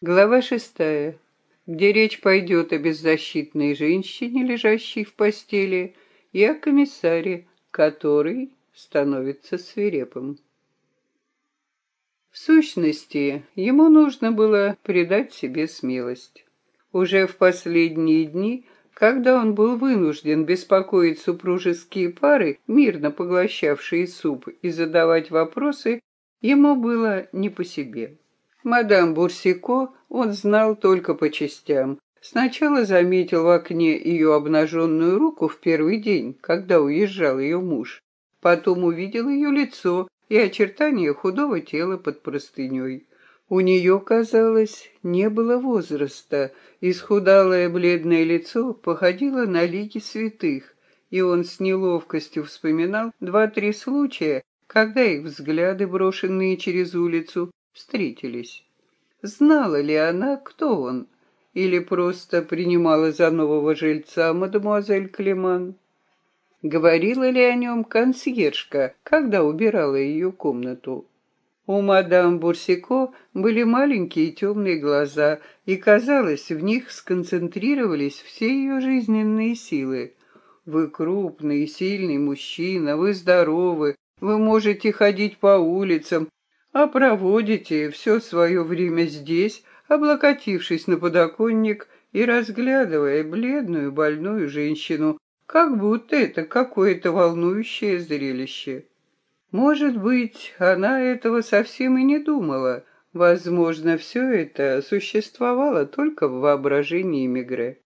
Глава шестая, где речь пойдет о беззащитной женщине, лежащей в постели, и о комиссаре, который становится свирепым. В сущности, ему нужно было придать себе смелость. Уже в последние дни, когда он был вынужден беспокоить супружеские пары, мирно поглощавшие суп, и задавать вопросы, ему было не по себе. Мадам Бурсико он знал только по частям. Сначала заметил в окне ее обнаженную руку в первый день, когда уезжал ее муж. Потом увидел ее лицо, и очертания худого тела под простыней. У нее, казалось, не было возраста, исхудалое бледное лицо походило на лики святых, и он с неловкостью вспоминал два-три случая, когда их взгляды, брошенные через улицу, встретились. Знала ли она, кто он, или просто принимала за нового жильца мадемуазель Клеман? Говорила ли о нем консьержка, когда убирала ее комнату? У мадам Бурсико были маленькие темные глаза, и, казалось, в них сконцентрировались все ее жизненные силы. Вы крупный и сильный мужчина, вы здоровы, вы можете ходить по улицам, а проводите все свое время здесь, облокотившись на подоконник и разглядывая бледную больную женщину, как будто это какое-то волнующее зрелище. Может быть, она этого совсем и не думала. Возможно, все это существовало только в воображении Мегре.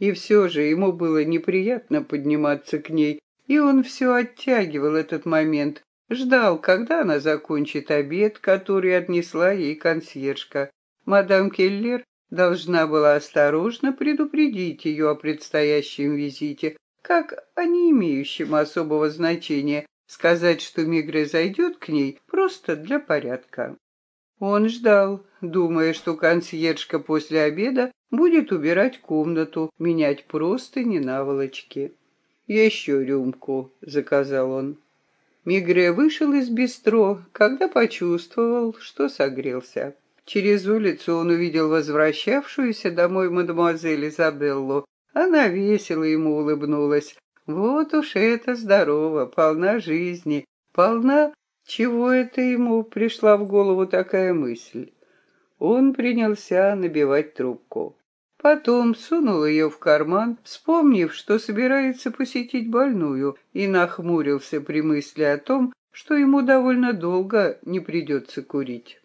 И все же ему было неприятно подниматься к ней, и он все оттягивал этот момент, ждал, когда она закончит обед, который отнесла ей консьержка. Мадам Келлер должна была осторожно предупредить ее о предстоящем визите, как о не имеющем особого значения, сказать, что Мигре зайдет к ней просто для порядка. Он ждал, думая, что консьержка после обеда будет убирать комнату, менять простыни наволочки. «Еще рюмку», — заказал он. Мигре вышел из бистро, когда почувствовал, что согрелся. Через улицу он увидел возвращавшуюся домой мадемуазель Изабеллу она весело ему улыбнулась. Вот уж это здорово, полна жизни, полна... Чего это ему пришла в голову такая мысль? Он принялся набивать трубку. Потом сунул ее в карман, вспомнив, что собирается посетить больную, и нахмурился при мысли о том, что ему довольно долго не придется курить.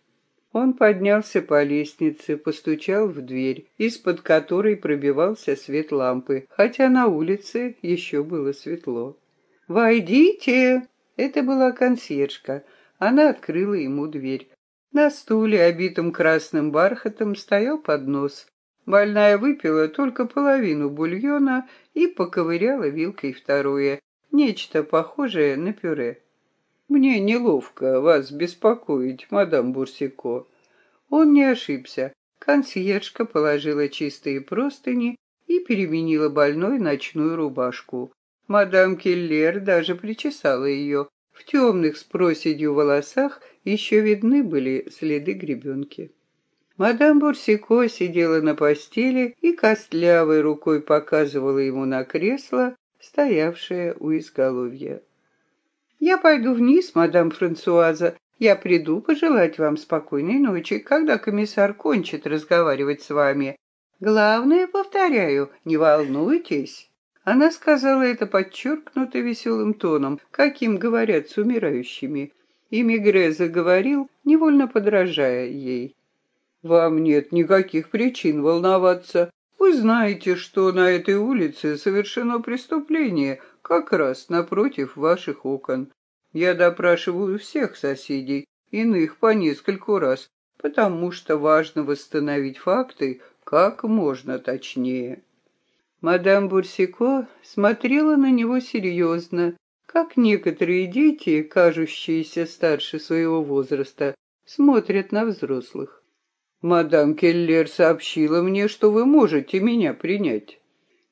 Он поднялся по лестнице, постучал в дверь, из-под которой пробивался свет лампы, хотя на улице еще было светло. «Войдите!» Это была консьержка. Она открыла ему дверь. На стуле, обитом красным бархатом, стоял поднос. Больная выпила только половину бульона и поковыряла вилкой второе, нечто похожее на пюре. «Мне неловко вас беспокоить, мадам Бурсико». Он не ошибся. Консьержка положила чистые простыни и переменила больной ночную рубашку. Мадам Келлер даже причесала ее. В темных с проседью волосах еще видны были следы гребенки. Мадам Бурсико сидела на постели и костлявой рукой показывала ему на кресло, стоявшее у изголовья. «Я пойду вниз, мадам Франсуаза. Я приду пожелать вам спокойной ночи, когда комиссар кончит разговаривать с вами. Главное, повторяю, не волнуйтесь». Она сказала это подчеркнуто веселым тоном, каким говорят с умирающими. И Мегре заговорил, невольно подражая ей. «Вам нет никаких причин волноваться. Вы знаете, что на этой улице совершено преступление, как раз напротив ваших окон. Я допрашиваю всех соседей, иных по нескольку раз, потому что важно восстановить факты как можно точнее. Мадам Бурсико смотрела на него серьезно, как некоторые дети, кажущиеся старше своего возраста, смотрят на взрослых. «Мадам Келлер сообщила мне, что вы можете меня принять».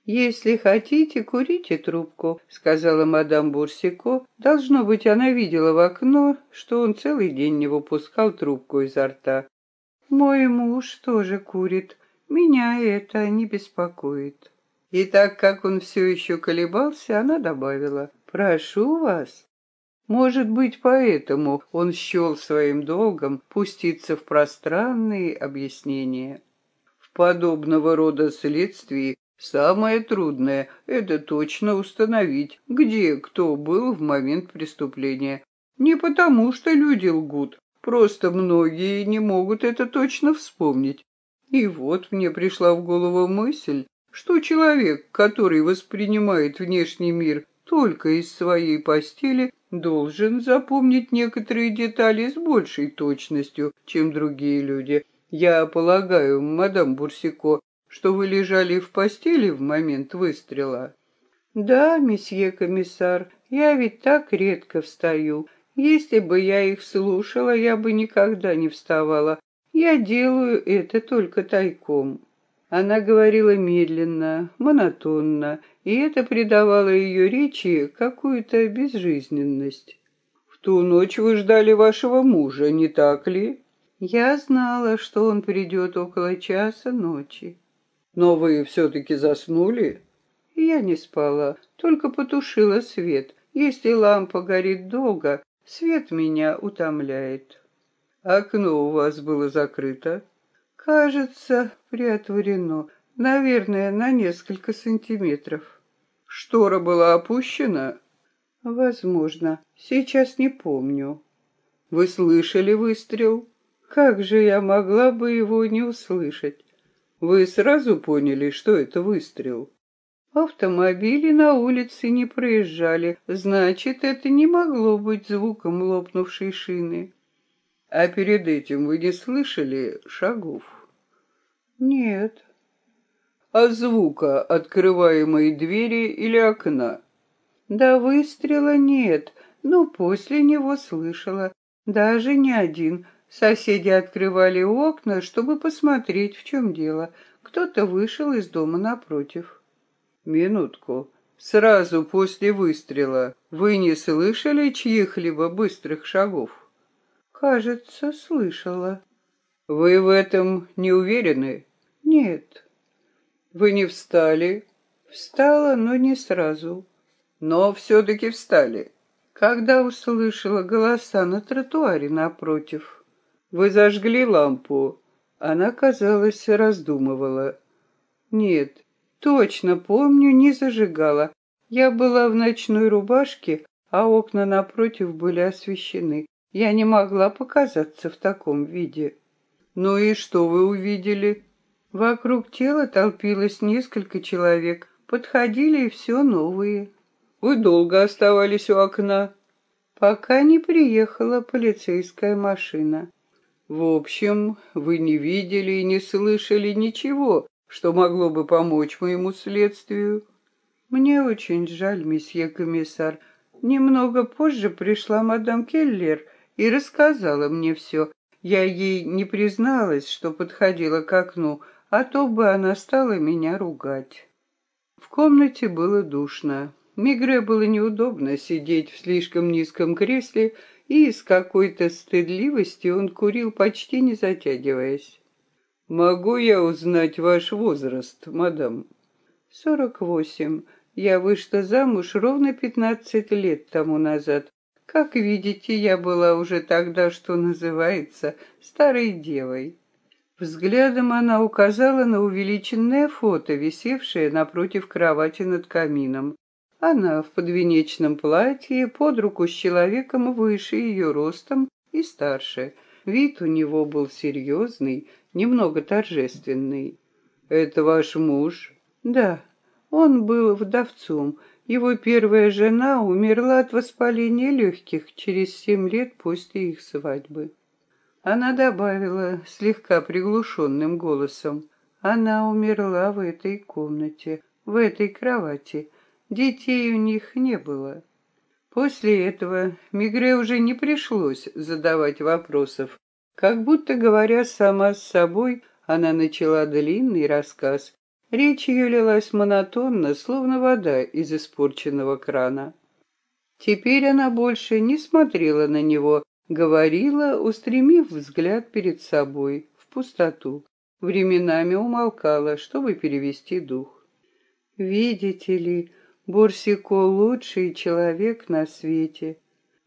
«Если хотите, курите трубку», — сказала мадам Бурсико. Должно быть, она видела в окно, что он целый день не выпускал трубку изо рта. Мой муж тоже курит. Меня это не беспокоит. И так как он все еще колебался, она добавила, «Прошу вас». Может быть, поэтому он счел своим долгом пуститься в пространные объяснения. В подобного рода следствии самое трудное — это точно установить, где кто был в момент преступления. Не потому, что люди лгут, просто многие не могут это точно вспомнить. И вот мне пришла в голову мысль, что человек, который воспринимает внешний мир только из своей постели, должен запомнить некоторые детали с большей точностью, чем другие люди. Я полагаю, мадам Бурсико, что вы лежали в постели в момент выстрела? Да, месье комиссар, я ведь так редко встаю. Если бы я их слушала, я бы никогда не вставала. Я делаю это только тайком. Она говорила медленно, монотонно, и это придавало ее речи какую-то безжизненность. «В ту ночь вы ждали вашего мужа, не так ли?» «Я знала, что он придет около часа ночи». «Но вы все-таки заснули?» Я не спала, только потушила свет. Если лампа горит долго, свет меня утомляет. Окно у вас было закрыто? Кажется, приотворено. Наверное, на несколько сантиметров. Штора была опущена? Возможно. Сейчас не помню. Вы слышали выстрел? Как же я могла бы его не услышать? Вы сразу поняли, что это выстрел? Автомобили на улице не проезжали, значит, это не могло быть звуком лопнувшей шины. А перед этим вы не слышали шагов? Нет. А звука открываемой двери или окна? Да выстрела нет, но после него слышала. Даже не один. Соседи открывали окна, чтобы посмотреть, в чем дело. Кто-то вышел из дома напротив. Минутку. Сразу после выстрела вы не слышали чьих-либо быстрых шагов? Кажется, слышала. Вы в этом не уверены? Нет. Вы не встали? Встала, но не сразу. Но все-таки встали. Когда услышала голоса на тротуаре напротив. Вы зажгли лампу. Она, казалось, раздумывала. Нет, точно помню, не зажигала. Я была в ночной рубашке, а окна напротив были освещены. Я не могла показаться в таком виде. Ну и что вы увидели? Вокруг тела толпилось несколько человек. Подходили и все новые. Вы долго оставались у окна? Пока не приехала полицейская машина. В общем, вы не видели и не слышали ничего, что могло бы помочь моему следствию. Мне очень жаль, месье комиссар. Немного позже пришла мадам Келлер и рассказала мне все. Я ей не призналась, что подходила к окну, а то бы она стала меня ругать. В комнате было душно. Мигре было неудобно сидеть в слишком низком кресле, и с какой-то стыдливости он курил, почти не затягиваясь. «Могу я узнать ваш возраст, мадам?» «Сорок восемь. Я вышла замуж ровно пятнадцать лет тому назад. Как видите, я была уже тогда, что называется, старой девой. Взглядом она указала на увеличенное фото, висевшее напротив кровати над камином. Она в подвенечном платье, под руку с человеком выше ее ростом и старше. Вид у него был серьезный, немного торжественный. «Это ваш муж?» «Да, он был вдовцом, его первая жена умерла от воспаления легких через семь лет после их свадьбы. Она добавила слегка приглушенным голосом. Она умерла в этой комнате, в этой кровати. Детей у них не было. После этого Мигре уже не пришлось задавать вопросов. Как будто говоря сама с собой, она начала длинный рассказ, Речь ее лилась монотонно, словно вода из испорченного крана. Теперь она больше не смотрела на него, говорила, устремив взгляд перед собой, в пустоту. Временами умолкала, чтобы перевести дух. «Видите ли, Бурсико лучший человек на свете.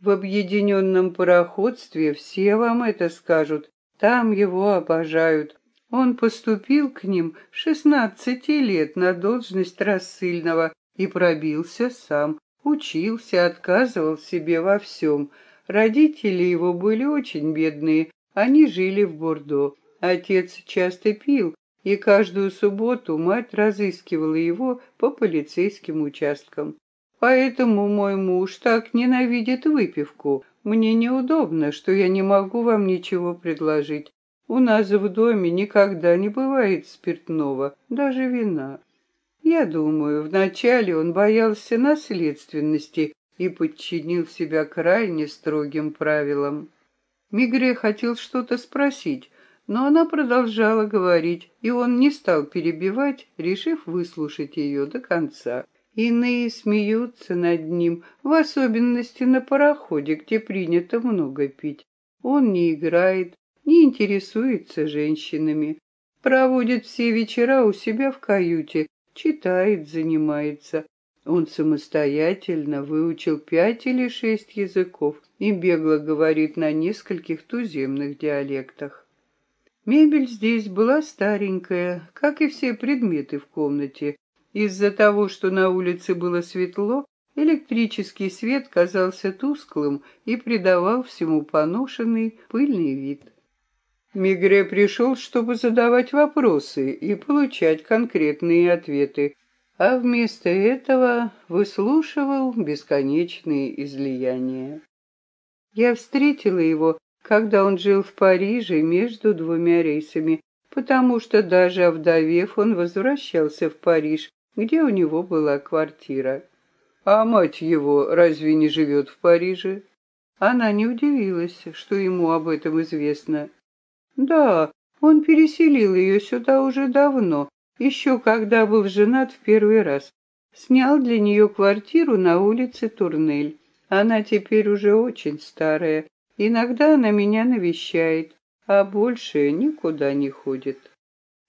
В объединенном пароходстве все вам это скажут, там его обожают. Он поступил к ним шестнадцати лет на должность рассыльного и пробился сам, учился, отказывал себе во всем. Родители его были очень бедные, они жили в Бордо. Отец часто пил, и каждую субботу мать разыскивала его по полицейским участкам. Поэтому мой муж так ненавидит выпивку. Мне неудобно, что я не могу вам ничего предложить. У нас в доме никогда не бывает спиртного, даже вина. Я думаю, вначале он боялся наследственности и подчинил себя крайне строгим правилам. Мигре хотел что-то спросить, но она продолжала говорить, и он не стал перебивать, решив выслушать ее до конца. Иные смеются над ним, в особенности на пароходе, где принято много пить. Он не играет, не интересуется женщинами, проводит все вечера у себя в каюте, читает, занимается. Он самостоятельно выучил пять или шесть языков и бегло говорит на нескольких туземных диалектах. Мебель здесь была старенькая, как и все предметы в комнате. Из-за того, что на улице было светло, электрический свет казался тусклым и придавал всему поношенный пыльный вид. Мигре пришел, чтобы задавать вопросы и получать конкретные ответы, а вместо этого выслушивал бесконечные излияния. Я встретила его, когда он жил в Париже между двумя рейсами, потому что даже овдовев, он возвращался в Париж, где у него была квартира. А мать его разве не живет в Париже? Она не удивилась, что ему об этом известно. Да, он переселил ее сюда уже давно, еще когда был женат в первый раз. Снял для нее квартиру на улице Турнель. Она теперь уже очень старая. Иногда она меня навещает, а больше никуда не ходит.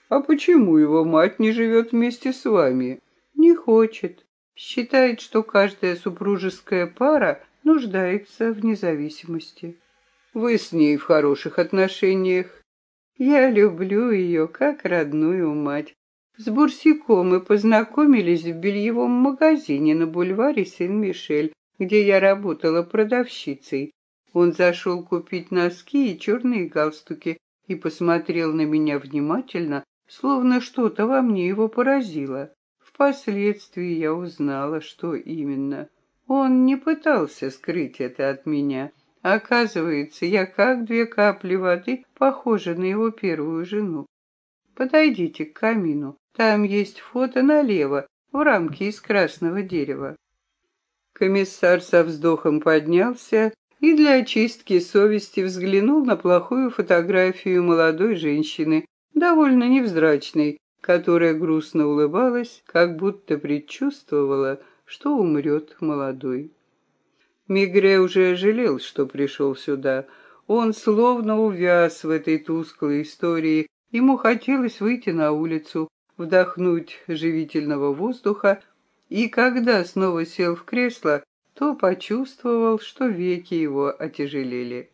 А почему его мать не живет вместе с вами? Не хочет. Считает, что каждая супружеская пара нуждается в независимости. Вы с ней в хороших отношениях. Я люблю ее, как родную мать. С Бурсиком мы познакомились в бельевом магазине на бульваре Сен-Мишель, где я работала продавщицей. Он зашел купить носки и черные галстуки и посмотрел на меня внимательно, словно что-то во мне его поразило. Впоследствии я узнала, что именно. Он не пытался скрыть это от меня. Оказывается, я как две капли воды похожа на его первую жену. Подойдите к камину. Там есть фото налево, в рамке из красного дерева. Комиссар со вздохом поднялся и для очистки совести взглянул на плохую фотографию молодой женщины, довольно невзрачной, которая грустно улыбалась, как будто предчувствовала, что умрет молодой. Мигре уже жалел, что пришел сюда. Он словно увяз в этой тусклой истории. Ему хотелось выйти на улицу, вдохнуть живительного воздуха, и когда снова сел в кресло, то почувствовал, что веки его отяжелели.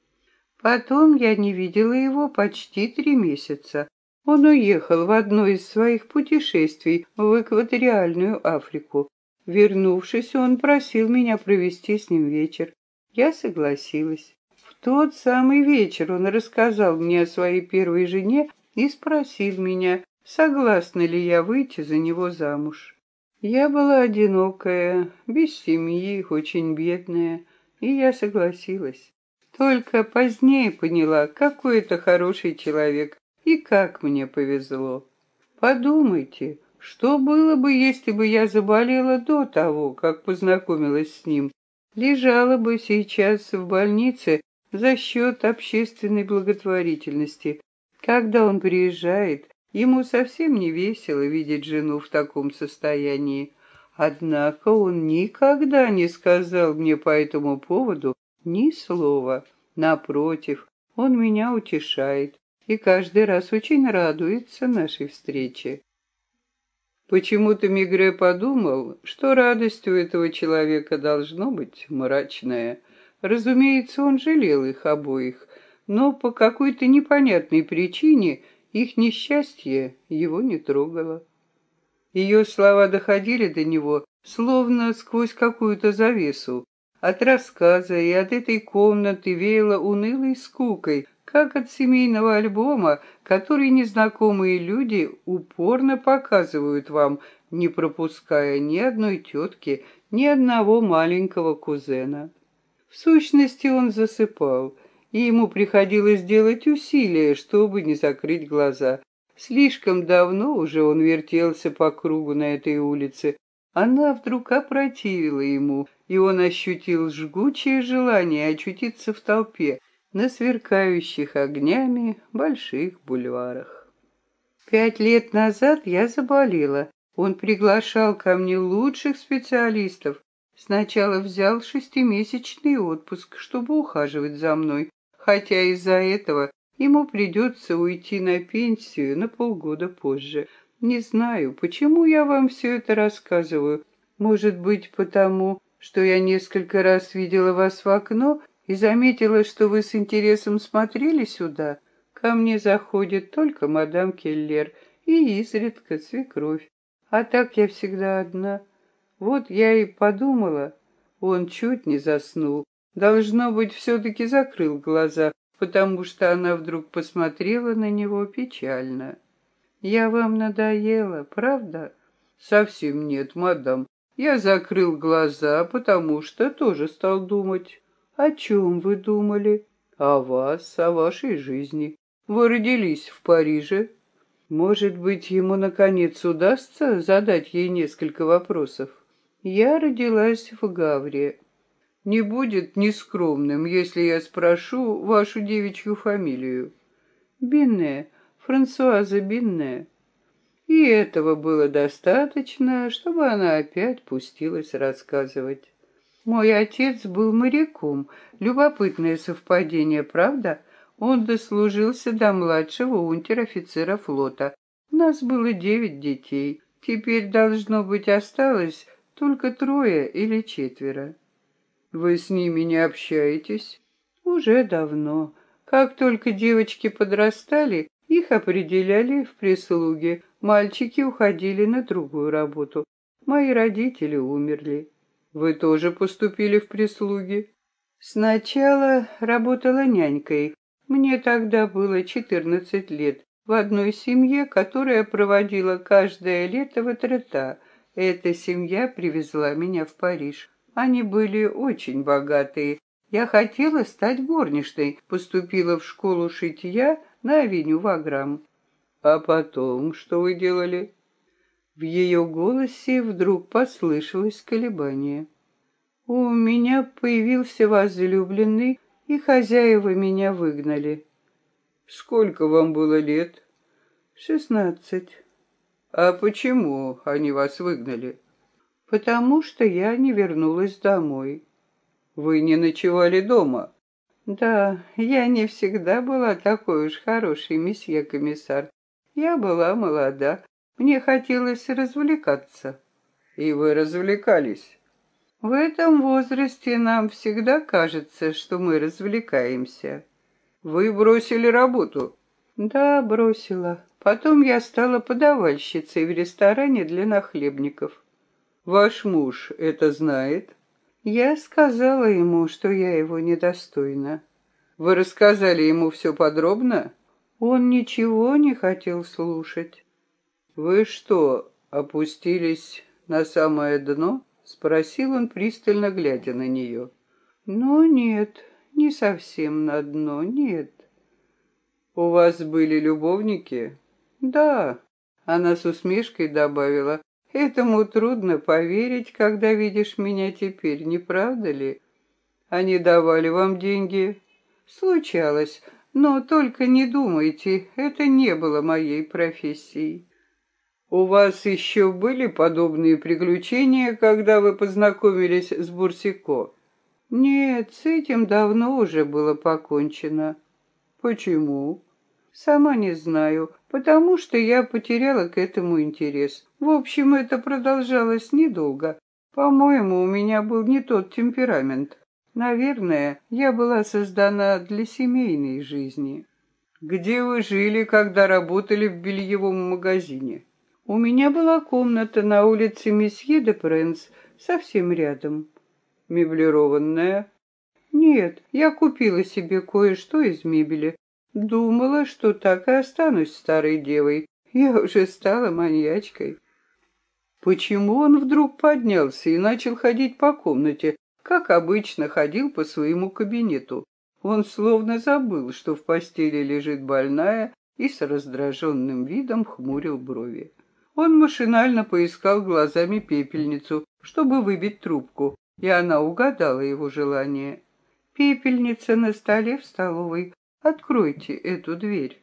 Потом я не видела его почти три месяца. Он уехал в одно из своих путешествий в экваториальную Африку. Вернувшись, он просил меня провести с ним вечер. Я согласилась. В тот самый вечер он рассказал мне о своей первой жене и спросил меня, согласна ли я выйти за него замуж. Я была одинокая, без семьи, очень бедная, и я согласилась. Только позднее поняла, какой это хороший человек и как мне повезло. Подумайте, что было бы, если бы я заболела до того, как познакомилась с ним? Лежала бы сейчас в больнице за счет общественной благотворительности. Когда он приезжает, ему совсем не весело видеть жену в таком состоянии. Однако он никогда не сказал мне по этому поводу ни слова. Напротив, он меня утешает. и каждый раз очень радуется нашей встрече. Почему-то Мигре подумал, что радость у этого человека должно быть мрачная. Разумеется, он жалел их обоих, но по какой-то непонятной причине их несчастье его не трогало. Ее слова доходили до него, словно сквозь какую-то завесу. От рассказа и от этой комнаты веяло унылой скукой, как от семейного альбома, который незнакомые люди упорно показывают вам, не пропуская ни одной тетки, ни одного маленького кузена. В сущности, он засыпал, и ему приходилось делать усилия, чтобы не закрыть глаза. Слишком давно уже он вертелся по кругу на этой улице. Она вдруг опротивила ему, и он ощутил жгучее желание очутиться в толпе, на сверкающих огнями больших бульварах. Пять лет назад я заболела. Он приглашал ко мне лучших специалистов. Сначала взял шестимесячный отпуск, чтобы ухаживать за мной, хотя из-за этого ему придется уйти на пенсию на полгода позже. Не знаю, почему я вам все это рассказываю. Может быть, потому, что я несколько раз видела вас в окно и заметила, что вы с интересом смотрели сюда. Ко мне заходит только мадам Келлер и изредка свекровь. А так я всегда одна. Вот я и подумала. Он чуть не заснул. Должно быть, все-таки закрыл глаза, потому что она вдруг посмотрела на него печально. «Я вам надоела, правда?» «Совсем нет, мадам. Я закрыл глаза, потому что тоже стал думать. О чем вы думали? О вас, о вашей жизни. Вы родились в Париже. Может быть, ему, наконец, удастся задать ей несколько вопросов? Я родилась в Гавре. Не будет нескромным, если я спрошу вашу девичью фамилию. Бинне, Франсуаза Бинне. И этого было достаточно, чтобы она опять пустилась рассказывать. Мой отец был моряком. Любопытное совпадение, правда? Он дослужился до младшего унтер-офицера флота. Нас было девять детей. Теперь, должно быть, осталось только трое или четверо. Вы с ними не общаетесь? Уже давно. Как только девочки подрастали, их определяли в прислуге. Мальчики уходили на другую работу. Мои родители умерли. Вы тоже поступили в прислуги? Сначала работала нянькой. Мне тогда было 14 лет. В одной семье, которая проводила каждое лето в Этрета. Эта семья привезла меня в Париж. Они были очень богатые. Я хотела стать горничной, поступила в школу шитья на авеню Ваграм. А потом что вы делали? В ее голосе вдруг послышалось колебание. «У меня появился возлюбленный, и хозяева меня выгнали». «Сколько вам было лет?» «Шестнадцать». «А почему они вас выгнали?» «Потому что я не вернулась домой». «Вы не ночевали дома?» «Да, я не всегда была такой уж хорошей, месье комиссар. Я была молода, мне хотелось развлекаться. И вы развлекались? В этом возрасте нам всегда кажется, что мы развлекаемся. Вы бросили работу? Да, бросила. Потом я стала подавальщицей в ресторане для нахлебников. Ваш муж это знает? Я сказала ему, что я его недостойна. Вы рассказали ему все подробно? Он ничего не хотел слушать. «Вы что, опустились на самое дно?» — спросил он, пристально глядя на нее. «Ну, нет, не совсем на дно, нет». «У вас были любовники?» «Да», — она с усмешкой добавила. «Этому трудно поверить, когда видишь меня теперь, не правда ли?» «Они давали вам деньги?» «Случалось, но только не думайте, это не было моей профессией». У вас еще были подобные приключения, когда вы познакомились с Бурсико? Нет, с этим давно уже было покончено. Почему? Сама не знаю, потому что я потеряла к этому интерес. В общем, это продолжалось недолго. По-моему, у меня был не тот темперамент. Наверное, я была создана для семейной жизни. Где вы жили, когда работали в бельевом магазине? У меня была комната на улице Месье де Пренс, совсем рядом. Меблированная? Нет, я купила себе кое-что из мебели. Думала, что так и останусь старой девой. Я уже стала маньячкой. Почему он вдруг поднялся и начал ходить по комнате, как обычно ходил по своему кабинету? Он словно забыл, что в постели лежит больная, и с раздраженным видом хмурил брови. Он машинально поискал глазами пепельницу, чтобы выбить трубку, и она угадала его желание. «Пепельница на столе в столовой. Откройте эту дверь».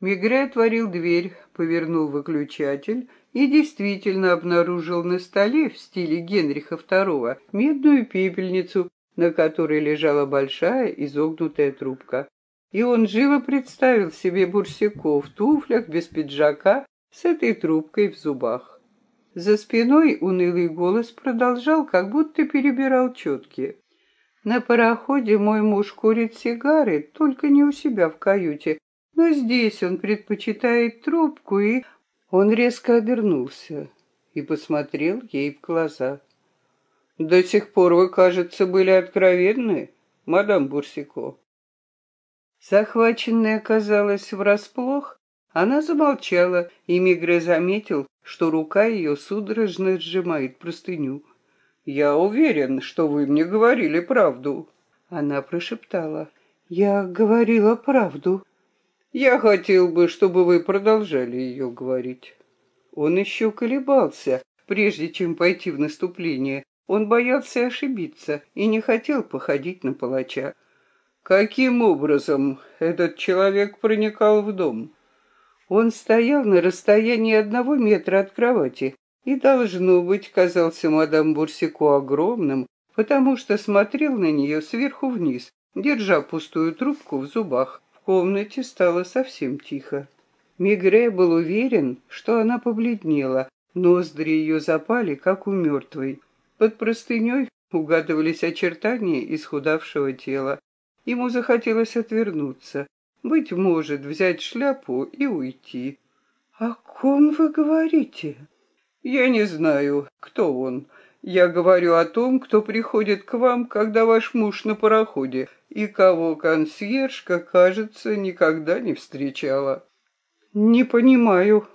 Мигре отворил дверь, повернул выключатель и действительно обнаружил на столе в стиле Генриха II медную пепельницу на которой лежала большая изогнутая трубка. И он живо представил себе Бурсико в туфлях, без пиджака, с этой трубкой в зубах. За спиной унылый голос продолжал, как будто перебирал четки. На пароходе мой муж курит сигары, только не у себя в каюте, но здесь он предпочитает трубку, и... Он резко обернулся и посмотрел ей в глаза. До сих пор вы, кажется, были откровенны, мадам Бурсико. Захваченная оказалась врасплох, она замолчала, и Мигре заметил, что рука ее судорожно сжимает простыню. «Я уверен, что вы мне говорили правду». Она прошептала. «Я говорила правду». «Я хотел бы, чтобы вы продолжали ее говорить». Он еще колебался, прежде чем пойти в наступление, он боялся ошибиться и не хотел походить на палача. Каким образом этот человек проникал в дом? Он стоял на расстоянии одного метра от кровати и, должно быть, казался мадам Бурсико огромным, потому что смотрел на нее сверху вниз, держа пустую трубку в зубах. В комнате стало совсем тихо. Мигре был уверен, что она побледнела, ноздри ее запали, как у мертвой. Под простыней угадывались очертания исхудавшего тела. Ему захотелось отвернуться, быть может, взять шляпу и уйти. «О ком вы говорите?» «Я не знаю, кто он. Я говорю о том, кто приходит к вам, когда ваш муж на пароходе, и кого консьержка, кажется, никогда не встречала». «Не понимаю».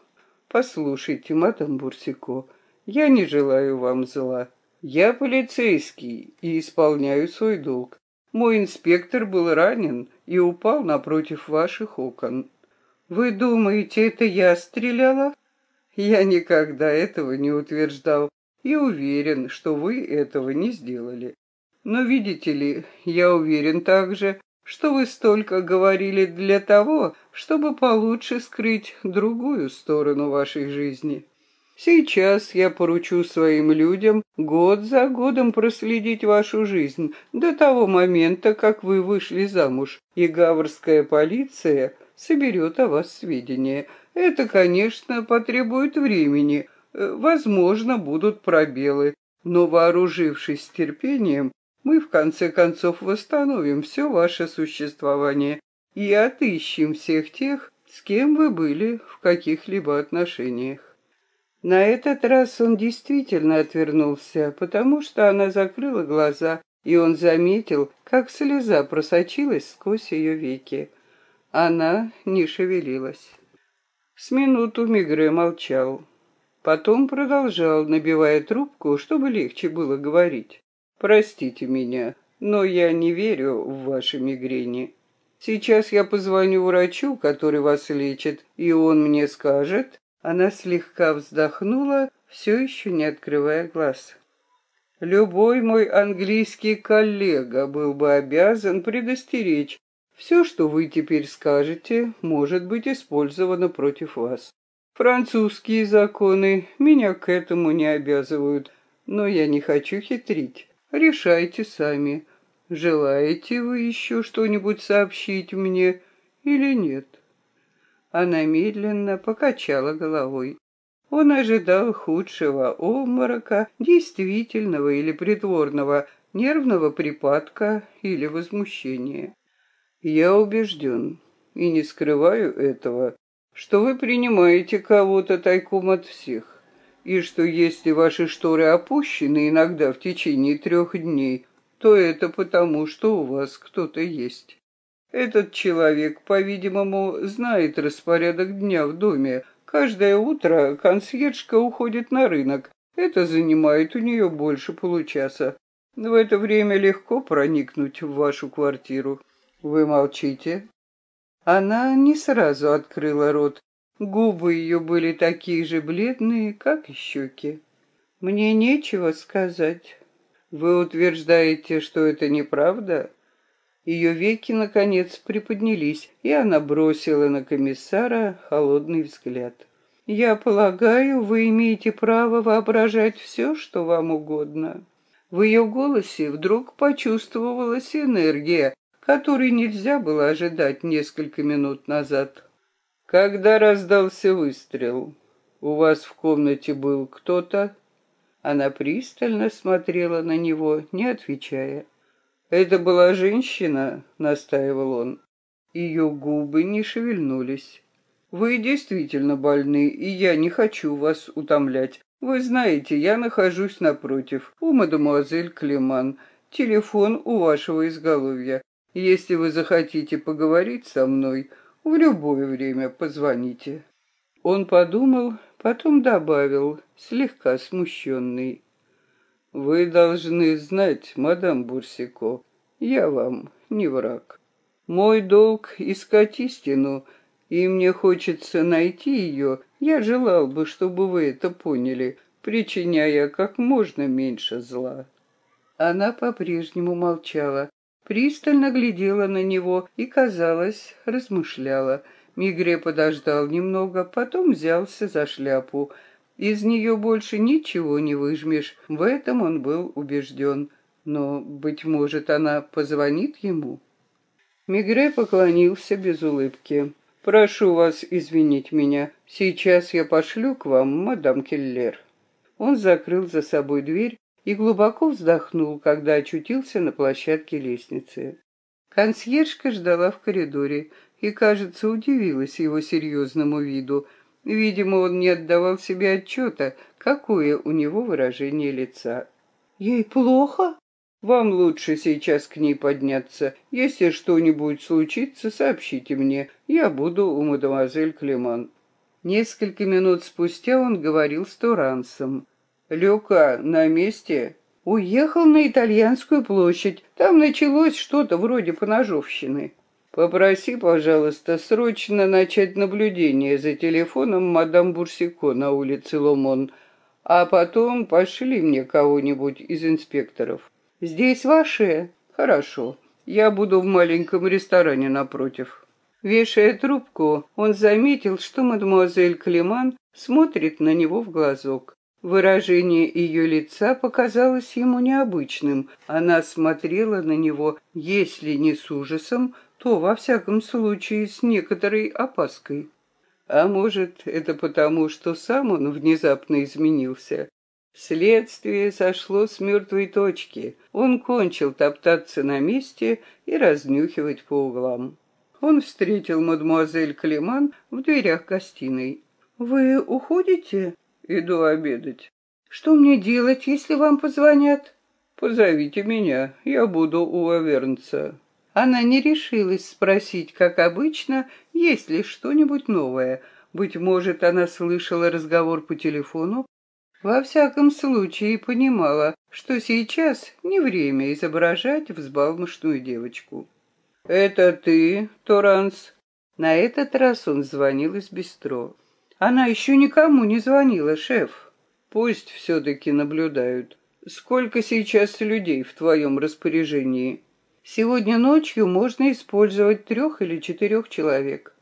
«Послушайте, мадам Бурсико, я не желаю вам зла. Я полицейский и исполняю свой долг. Мой инспектор был ранен и упал напротив ваших окон. Вы думаете, это я стреляла? Я никогда этого не утверждал и уверен, что вы этого не сделали. Но видите ли, я уверен также, что вы столько говорили для того, чтобы получше скрыть другую сторону вашей жизни. Сейчас я поручу своим людям год за годом проследить вашу жизнь до того момента, как вы вышли замуж, и гаврская полиция соберет о вас сведения. Это, конечно, потребует времени, э, возможно, будут пробелы, но вооружившись терпением, мы в конце концов восстановим все ваше существование и отыщем всех тех, с кем вы были в каких-либо отношениях. На этот раз он действительно отвернулся, потому что она закрыла глаза, и он заметил, как слеза просочилась сквозь ее веки. Она не шевелилась. С минуту Мигре молчал. Потом продолжал, набивая трубку, чтобы легче было говорить. «Простите меня, но я не верю в ваши мигрени. Сейчас я позвоню врачу, который вас лечит, и он мне скажет, она слегка вздохнула, все еще не открывая глаз. Любой мой английский коллега был бы обязан предостеречь. Все, что вы теперь скажете, может быть использовано против вас. Французские законы меня к этому не обязывают, но я не хочу хитрить. Решайте сами, желаете вы еще что-нибудь сообщить мне или нет. Она медленно покачала головой. Он ожидал худшего обморока, действительного или притворного, нервного припадка или возмущения. Я убежден, и не скрываю этого, что вы принимаете кого-то тайком от всех, и что если ваши шторы опущены иногда в течение трех дней, то это потому, что у вас кто-то есть. Этот человек, по-видимому, знает распорядок дня в доме, Каждое утро консьержка уходит на рынок. Это занимает у нее больше получаса. В это время легко проникнуть в вашу квартиру. Вы молчите?» Она не сразу открыла рот. Губы ее были такие же бледные, как и щеки. «Мне нечего сказать. Вы утверждаете, что это неправда?» Ее веки, наконец, приподнялись, и она бросила на комиссара холодный взгляд. «Я полагаю, вы имеете право воображать все, что вам угодно». В ее голосе вдруг почувствовалась энергия, которой нельзя было ожидать несколько минут назад. Когда раздался выстрел, у вас в комнате был кто-то? Она пристально смотрела на него, не отвечая. «Это была женщина», — настаивал он. Ее губы не шевельнулись. «Вы действительно больны, и я не хочу вас утомлять. Вы знаете, я нахожусь напротив, у мадемуазель Клеман. Телефон у вашего изголовья. Если вы захотите поговорить со мной, в любое время позвоните». Он подумал, потом добавил, слегка смущенный. Вы должны знать, мадам Бурсико, я вам не враг. Мой долг — искать истину, и мне хочется найти ее. Я желал бы, чтобы вы это поняли, причиняя как можно меньше зла. Она по-прежнему молчала, пристально глядела на него и, казалось, размышляла. Мигре подождал немного, потом взялся за шляпу — из нее больше ничего не выжмешь, в этом он был убежден. Но, быть может, она позвонит ему? Мигре поклонился без улыбки. «Прошу вас извинить меня. Сейчас я пошлю к вам мадам Келлер». Он закрыл за собой дверь и глубоко вздохнул, когда очутился на площадке лестницы. Консьержка ждала в коридоре и, кажется, удивилась его серьезному виду – Видимо, он не отдавал себе отчета, какое у него выражение лица. «Ей плохо?» «Вам лучше сейчас к ней подняться. Если что-нибудь случится, сообщите мне. Я буду у мадемуазель Клеман». Несколько минут спустя он говорил с Турансом. «Люка на месте?» «Уехал на Итальянскую площадь. Там началось что-то вроде поножовщины». Попроси, пожалуйста, срочно начать наблюдение за телефоном мадам Бурсико на улице Ломон, а потом пошли мне кого-нибудь из инспекторов. Здесь ваши? Хорошо. Я буду в маленьком ресторане напротив. Вешая трубку, он заметил, что мадемуазель Климан смотрит на него в глазок. Выражение ее лица показалось ему необычным. Она смотрела на него, если не с ужасом, то, во всяком случае, с некоторой опаской. А может, это потому, что сам он внезапно изменился. Следствие сошло с мертвой точки. Он кончил топтаться на месте и разнюхивать по углам. Он встретил мадемуазель Клеман в дверях гостиной. «Вы уходите?» «Иду обедать». «Что мне делать, если вам позвонят?» «Позовите меня, я буду у Авернца». Она не решилась спросить, как обычно, есть ли что-нибудь новое. Быть может, она слышала разговор по телефону? Во всяком случае, понимала, что сейчас не время изображать взбалмошную девочку. «Это ты, Торанс?» На этот раз он звонил из бистро. «Она еще никому не звонила, шеф. Пусть все-таки наблюдают. Сколько сейчас людей в твоем распоряжении?» Сегодня ночью можно использовать трех или четырех человек.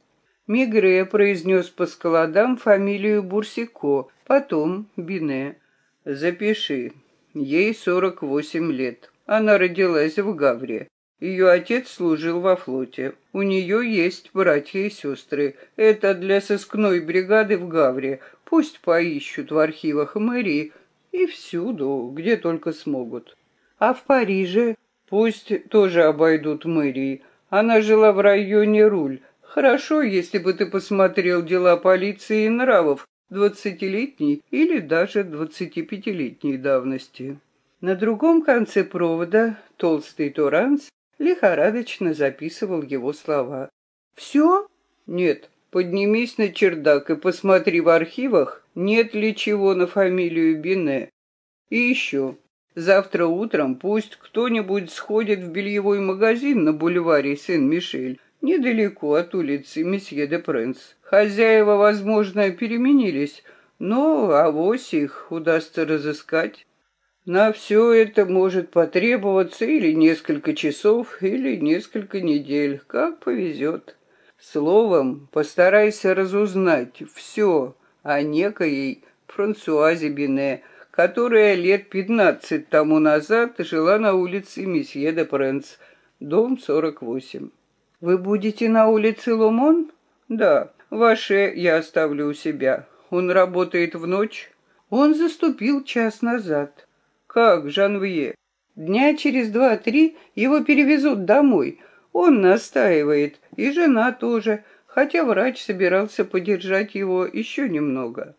Мигре произнес по складам фамилию Бурсико, потом Бине. Запиши. Ей сорок восемь лет. Она родилась в Гавре. Ее отец служил во флоте. У нее есть братья и сестры. Это для сыскной бригады в Гавре. Пусть поищут в архивах мэрии и всюду, где только смогут. А в Париже пусть тоже обойдут мэрии. Она жила в районе Руль. Хорошо, если бы ты посмотрел дела полиции и нравов двадцатилетней или даже двадцатипятилетней давности. На другом конце провода толстый Туранс лихорадочно записывал его слова. «Все?» «Нет, поднимись на чердак и посмотри в архивах, нет ли чего на фамилию Бине. И еще, завтра утром пусть кто-нибудь сходит в бельевой магазин на бульваре Сен-Мишель, недалеко от улицы Месье де Пренс. Хозяева, возможно, переменились, но авось их удастся разыскать. На все это может потребоваться или несколько часов, или несколько недель, как повезет. Словом, постарайся разузнать все о некоей Франсуазе Бине, которая лет пятнадцать тому назад жила на улице Месье де Пренс, дом 48. Вы будете на улице Ломон? Да, ваше я оставлю у себя. Он работает в ночь. Он заступил час назад. Как, Жанвье? Дня через два-три его перевезут домой. Он настаивает, и жена тоже, хотя врач собирался подержать его еще немного.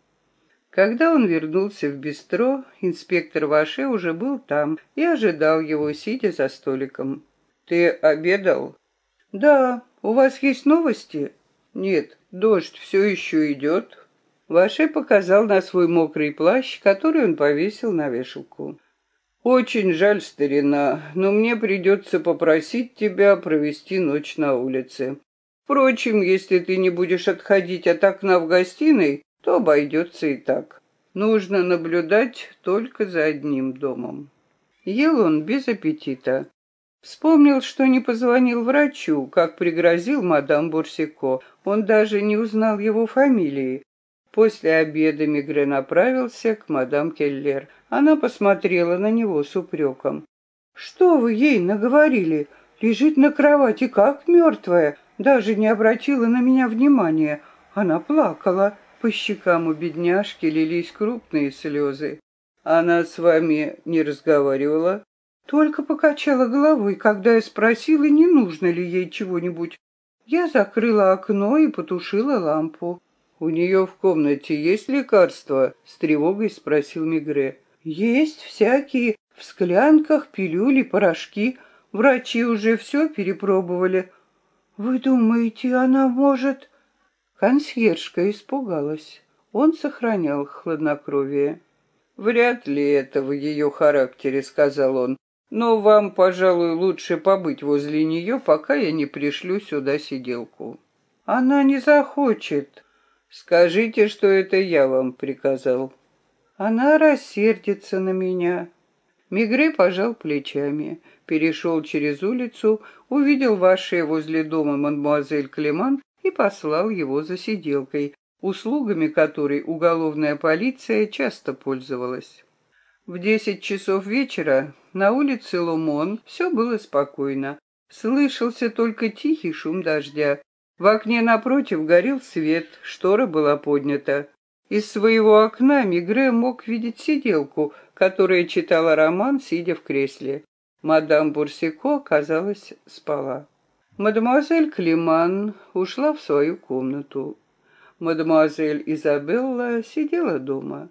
Когда он вернулся в бистро, инспектор Ваше уже был там и ожидал его, сидя за столиком. «Ты обедал?» «Да. У вас есть новости?» «Нет, дождь все еще идет. Ваше показал на свой мокрый плащ, который он повесил на вешалку. «Очень жаль, старина, но мне придется попросить тебя провести ночь на улице. Впрочем, если ты не будешь отходить от окна в гостиной, то обойдется и так. Нужно наблюдать только за одним домом». Ел он без аппетита. Вспомнил, что не позвонил врачу, как пригрозил мадам Бурсико. Он даже не узнал его фамилии. После обеда Мигре направился к мадам Келлер. Она посмотрела на него с упреком. «Что вы ей наговорили? Лежит на кровати, как мертвая. Даже не обратила на меня внимания. Она плакала. По щекам у бедняжки лились крупные слезы. Она с вами не разговаривала?» Только покачала головой, когда я спросила, не нужно ли ей чего-нибудь. Я закрыла окно и потушила лампу. «У нее в комнате есть лекарства?» — с тревогой спросил Мигре. «Есть всякие, в склянках, пилюли, порошки. Врачи уже все перепробовали. Вы думаете, она может...» Консьержка испугалась. Он сохранял хладнокровие. «Вряд ли это в ее характере», — сказал он. «Но вам, пожалуй, лучше побыть возле нее, пока я не пришлю сюда сиделку». «Она не захочет», Скажите, что это я вам приказал. Она рассердится на меня. Мигре пожал плечами, перешел через улицу, увидел ваше возле дома мадемуазель Клеман и послал его за сиделкой, услугами которой уголовная полиция часто пользовалась. В десять часов вечера на улице Лумон все было спокойно. Слышался только тихий шум дождя, в окне напротив горел свет, штора была поднята. Из своего окна Мигре мог видеть сиделку, которая читала роман, сидя в кресле. Мадам Бурсико, казалось, спала. Мадемуазель Климан ушла в свою комнату. Мадемуазель Изабелла сидела дома.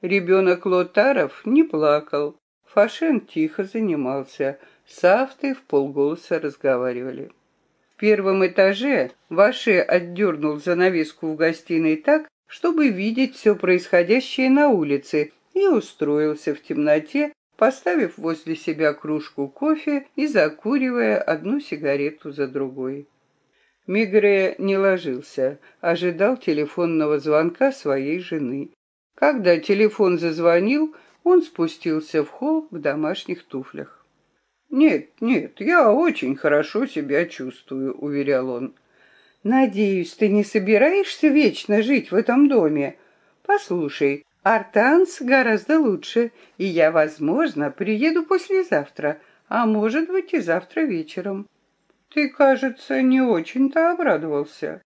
Ребенок Лотаров не плакал. Фашен тихо занимался. Сафты в полголоса разговаривали. В первом этаже Ваше отдернул занавеску в гостиной так, чтобы видеть все происходящее на улице, и устроился в темноте, поставив возле себя кружку кофе и закуривая одну сигарету за другой. Мигре не ложился, ожидал телефонного звонка своей жены. Когда телефон зазвонил, он спустился в холл в домашних туфлях. «Нет, нет, я очень хорошо себя чувствую», — уверял он. «Надеюсь, ты не собираешься вечно жить в этом доме? Послушай, Артанс гораздо лучше, и я, возможно, приеду послезавтра. а может быть и завтра вечером. Ты, кажется, не очень-то обрадовался.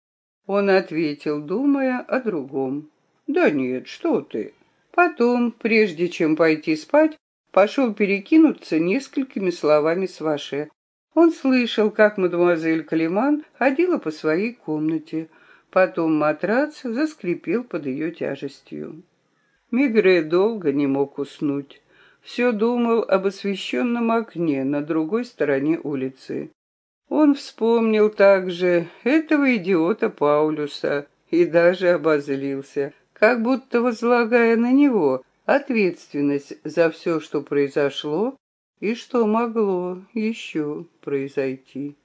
Он ответил, думая о другом. Да нет, что ты. Потом, прежде чем пойти спать, пошел перекинуться несколькими словами с Ваше. Он слышал, как мадемуазель Калиман ходила по своей комнате. Потом матрац заскрипел под ее тяжестью. Мигре долго не мог уснуть. Все думал об освещенном окне на другой стороне улицы. Он вспомнил также этого идиота Паулюса и даже обозлился, как будто возлагая на него ответственность за все, что произошло и что могло еще произойти.